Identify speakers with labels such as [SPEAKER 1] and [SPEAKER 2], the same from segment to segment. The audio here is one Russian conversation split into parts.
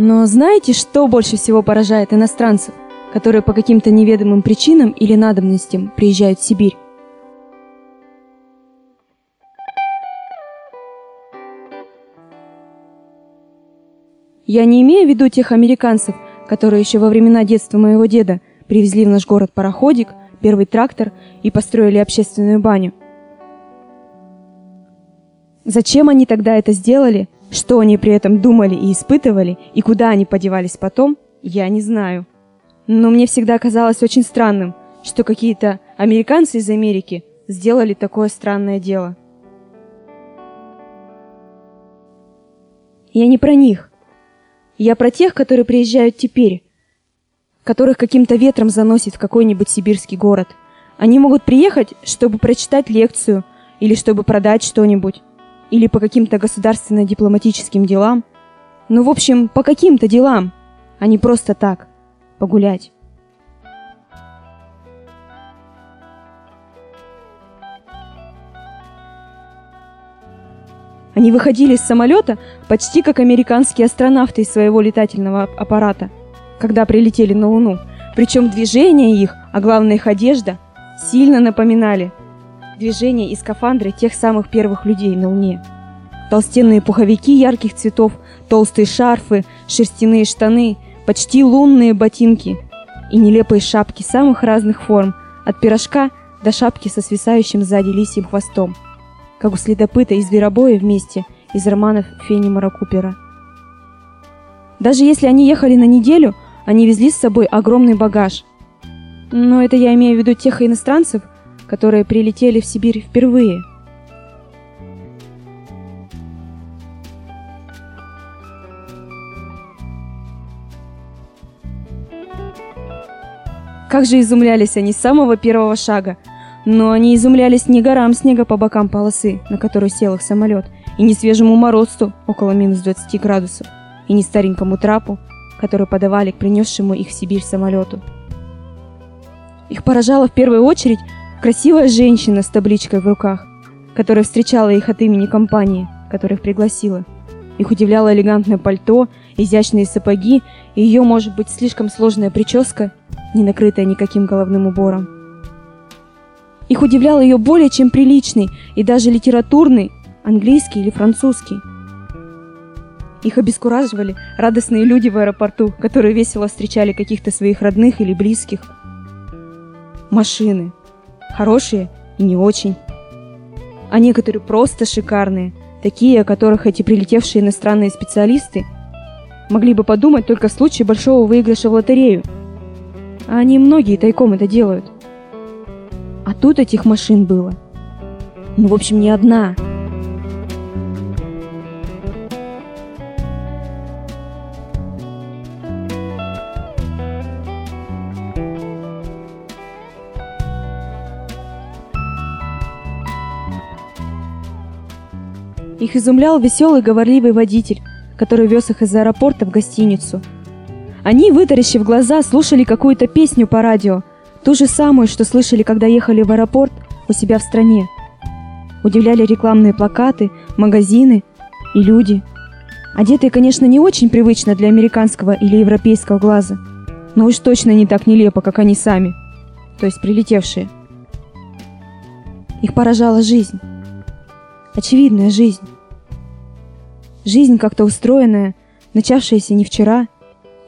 [SPEAKER 1] Но знаете, что больше всего поражает иностранцев, которые по каким-то неведомым причинам или надобностям приезжают в Сибирь? Я не имею в виду тех американцев, которые еще во времена детства моего деда привезли в наш город пароходик, первый трактор и построили общественную баню. Зачем они тогда это сделали, что они при этом думали и испытывали, и куда они подевались потом, я не знаю. Но мне всегда казалось очень странным, что какие-то американцы из Америки сделали такое странное дело. Я не про них. Я про тех, которые приезжают теперь, которых каким-то ветром заносит в какой-нибудь сибирский город. Они могут приехать, чтобы прочитать лекцию или чтобы продать что-нибудь или по каким-то государственно-дипломатическим делам. Ну, в общем, по каким-то делам, а не просто так, погулять. Они выходили из самолета почти как американские астронавты из своего летательного аппарата, когда прилетели на Луну. Причем движения их, а главное их одежда, сильно напоминали движения и скафандры тех самых первых людей на Луне. Толстенные пуховики ярких цветов, толстые шарфы, шерстяные штаны, почти лунные ботинки и нелепые шапки самых разных форм, от пирожка до шапки со свисающим сзади лисьим хвостом, как у следопыта из зверобоя вместе из романов Фенимора Купера. Даже если они ехали на неделю, они везли с собой огромный багаж. Но это я имею в виду тех иностранцев, которые прилетели в Сибирь впервые. Как же изумлялись они с самого первого шага. Но они изумлялись не горам снега по бокам полосы, на которую сел их самолет, и не свежему морозцу около минус 20 градусов, и не старенькому трапу, который подавали к принесшему их в Сибирь самолету. Их поражала в первую очередь Красивая женщина с табличкой в руках, которая встречала их от имени компании, которых пригласила. Их удивляло элегантное пальто, изящные сапоги и ее, может быть, слишком сложная прическа, не накрытая никаким головным убором. Их удивлял ее более чем приличный и даже литературный английский или французский. Их обескураживали радостные люди в аэропорту, которые весело встречали каких-то своих родных или близких. Машины, хорошие и не очень. А некоторые просто шикарные, такие, о которых эти прилетевшие иностранные специалисты могли бы подумать только в случае большого выигрыша в лотерею. А они многие тайком это делают. А тут этих машин было. Ну, в общем, не одна – Их изумлял веселый говорливый водитель, который вез их из аэропорта в гостиницу. Они, вытаращив глаза, слушали какую-то песню по радио, ту же самую, что слышали, когда ехали в аэропорт у себя в стране. Удивляли рекламные плакаты, магазины и люди. Одетые, конечно, не очень привычно для американского или европейского глаза, но уж точно не так нелепо, как они сами, то есть прилетевшие. Их поражала жизнь очевидная жизнь. Жизнь как-то устроенная, начавшаяся не вчера,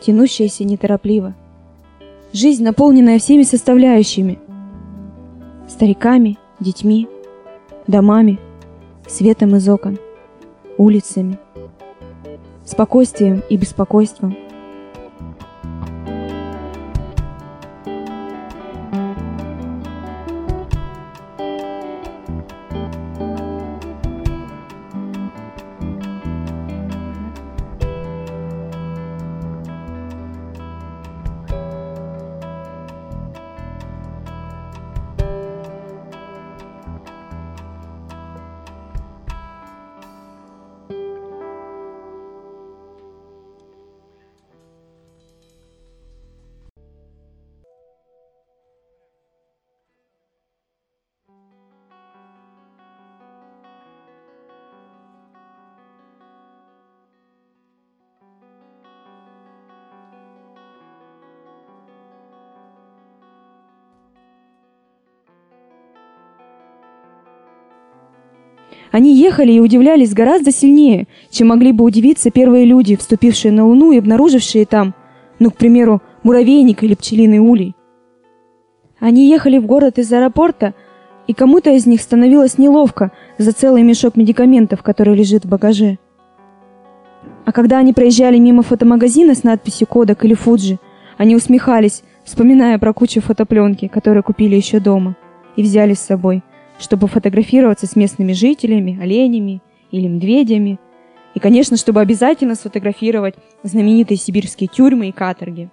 [SPEAKER 1] тянущаяся неторопливо. Жизнь, наполненная всеми составляющими. Стариками, детьми, домами, светом из окон, улицами, спокойствием и беспокойством – Они ехали и удивлялись гораздо сильнее, чем могли бы удивиться первые люди, вступившие на Луну и обнаружившие там, ну, к примеру, муравейник или пчелиный улей. Они ехали в город из аэропорта, и кому-то из них становилось неловко за целый мешок медикаментов, который лежит в багаже. А когда они проезжали мимо фотомагазина с надписью «Кодек» или «Фуджи», они усмехались, вспоминая про кучу фотопленки, которые купили еще дома и взяли с собой, чтобы фотографироваться с местными жителями, оленями или медведями, и, конечно, чтобы обязательно сфотографировать знаменитые сибирские тюрьмы и каторги.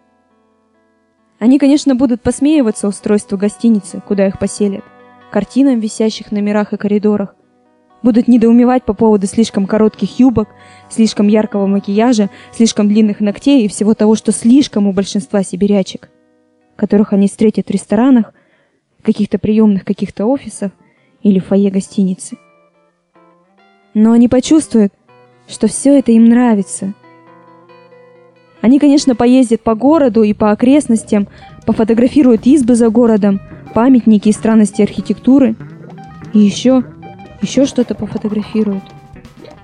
[SPEAKER 1] Они, конечно, будут посмеиваться устройству гостиницы, куда их поселят, картинам, висящих в номерах и коридорах, будут недоумевать по поводу слишком коротких юбок, слишком яркого макияжа, слишком длинных ногтей и всего того, что слишком у большинства сибирячек, которых они встретят в ресторанах, каких-то приемных каких-то офисов или фойе гостиницы. Но они почувствуют, что все это им нравится. Они, конечно, поездят по городу и по окрестностям, пофотографируют избы за городом, памятники и странности архитектуры. И еще, еще что-то пофотографируют.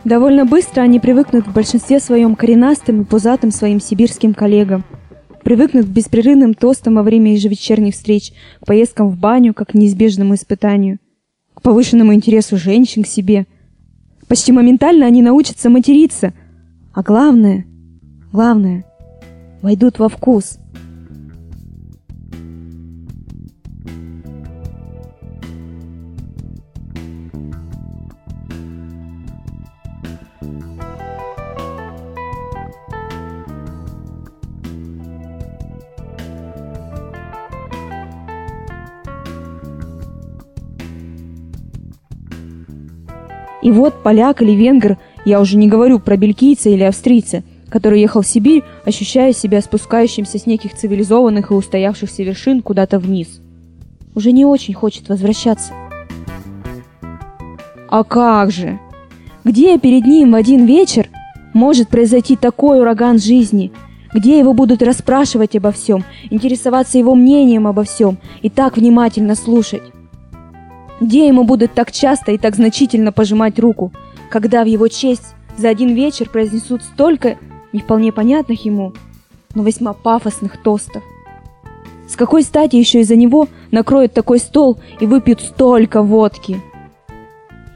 [SPEAKER 1] Довольно быстро они привыкнут в большинстве своем коренастым и пузатым своим сибирским коллегам. Привыкнут к беспрерывным тостам во время ежевечерних встреч, поездкам в баню, как к неизбежному испытанию, повышенному интересу женщин к себе. Почти моментально они научатся материться. А главное, главное, войдут во вкус – И вот поляк или венгр, я уже не говорю про бельгийца или австрийца, который ехал в Сибирь, ощущая себя спускающимся с неких цивилизованных и устоявшихся вершин куда-то вниз. Уже не очень хочет возвращаться. А как же? Где перед ним в один вечер может произойти такой ураган жизни, где его будут расспрашивать обо всем, интересоваться его мнением обо всем и так внимательно слушать? Где ему будут так часто и так значительно пожимать руку, когда в его честь за один вечер произнесут столько не вполне понятных ему, но весьма пафосных тостов? С какой стати еще из-за него накроют такой стол и выпьют столько водки?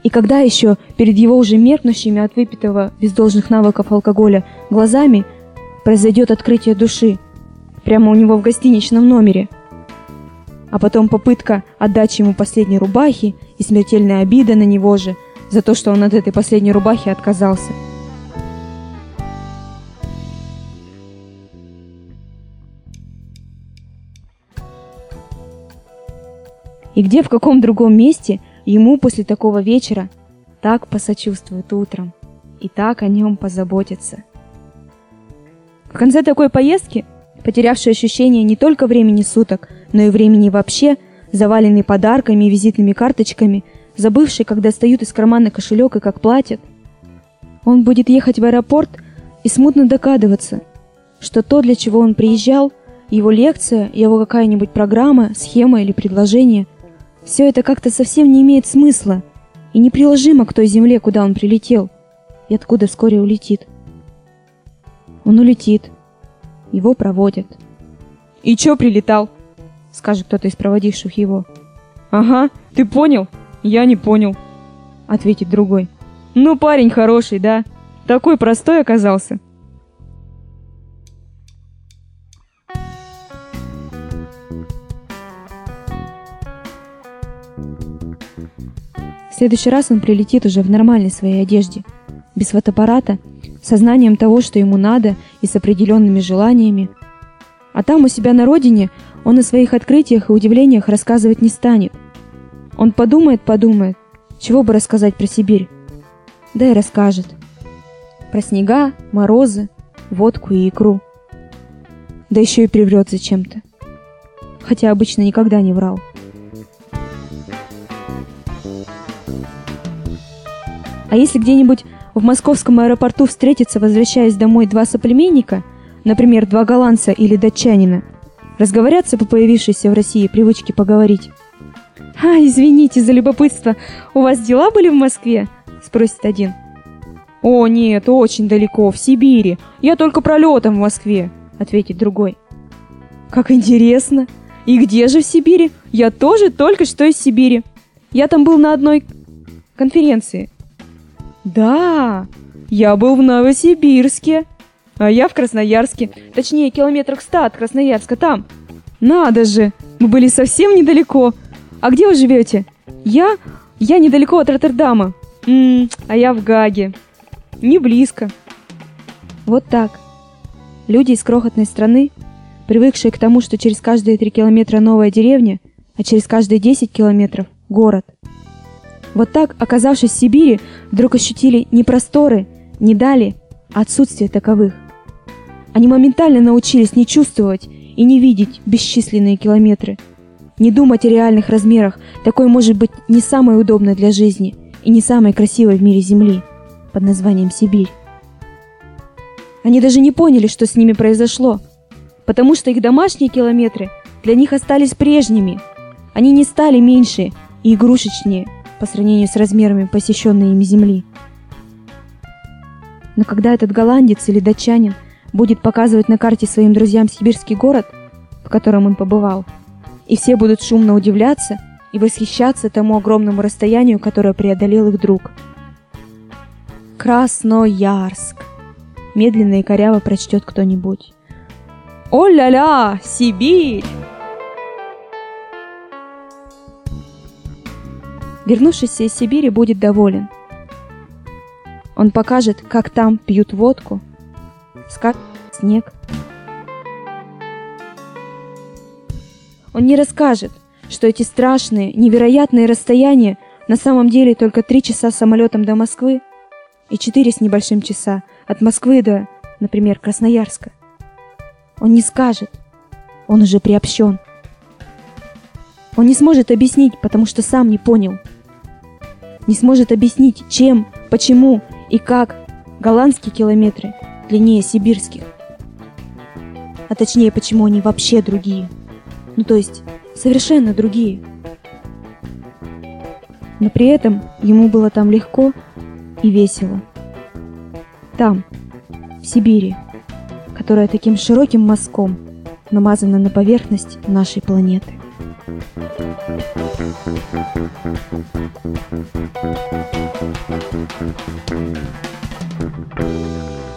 [SPEAKER 1] И когда еще перед его уже меркнущими от выпитого без должных навыков алкоголя глазами произойдет открытие души прямо у него в гостиничном номере – а потом попытка отдачи ему последней рубахи и смертельная обида на него же за то, что он от этой последней рубахи отказался. И где в каком другом месте ему после такого вечера так посочувствуют утром и так о нем позаботятся. В конце такой поездки, потерявший ощущение не только времени суток, но и времени вообще, заваленный подарками и визитными карточками, забывший, как достают из кармана кошелек и как платят. Он будет ехать в аэропорт и смутно догадываться, что то, для чего он приезжал, его лекция, его какая-нибудь программа, схема или предложение, все это как-то совсем не имеет смысла и неприложимо к той земле, куда он прилетел и откуда вскоре улетит. Он улетит. Его проводят. И чё прилетал? скажет кто-то из проводивших его. «Ага, ты понял? Я не понял», — ответит другой. «Ну, парень хороший, да? Такой простой оказался». В следующий раз он прилетит уже в нормальной своей одежде, без фотоаппарата, сознанием того, что ему надо, и с определенными желаниями. А там у себя на родине он о своих открытиях и удивлениях рассказывать не станет. Он подумает, подумает, чего бы рассказать про Сибирь. Да и расскажет. Про снега, морозы, водку и икру. Да еще и приврет зачем-то. Хотя обычно никогда не врал. А если где-нибудь в московском аэропорту встретиться, возвращаясь домой, два соплеменника, например, два голландца или датчанина, разговорятся по появившейся в России привычке поговорить. «А, извините за любопытство, у вас дела были в Москве?» – спросит один. «О, нет, очень далеко, в Сибири. Я только пролетом в Москве», – ответит другой. «Как интересно! И где же в Сибири? Я тоже только что из Сибири. Я там был на одной конференции». «Да, я был в Новосибирске, а я в Красноярске, точнее, километрах ста от Красноярска, там. Надо же, мы были совсем недалеко. А где вы живете? Я? Я недалеко от Роттердама. Ммм, а я в Гаге. Не близко. Вот так. Люди из крохотной страны, привыкшие к тому, что через каждые три километра новая деревня, а через каждые десять километров – город. Вот так, оказавшись в Сибири, вдруг ощутили не просторы, не дали, а отсутствие таковых. Они моментально научились не чувствовать и не видеть бесчисленные километры – не думать о реальных размерах, такой может быть не самой удобной для жизни и не самой красивой в мире Земли, под названием Сибирь. Они даже не поняли, что с ними произошло, потому что их домашние километры для них остались прежними. Они не стали меньше и игрушечнее по сравнению с размерами посещенной ими Земли. Но когда этот голландец или датчанин будет показывать на карте своим друзьям сибирский город, в котором он побывал, и все будут шумно удивляться и восхищаться тому огромному расстоянию, которое преодолел их друг. Красноярск. Медленно и коряво прочтет кто-нибудь. О-ля-ля, Сибирь! Вернувшийся из Сибири будет доволен. Он покажет, как там пьют водку, скак снег, Он не расскажет, что эти страшные, невероятные расстояния на самом деле только три часа самолетом до Москвы и четыре с небольшим часа от Москвы до, например, Красноярска. Он не скажет, он уже приобщен. Он не сможет объяснить, потому что сам не понял. Не сможет объяснить, чем, почему и как голландские километры длиннее сибирских. А точнее, почему они вообще другие. Ну то есть совершенно другие. Но при этом ему было там легко и весело. Там, в Сибири, которая таким широким мазком намазана на поверхность нашей планеты. Thank you.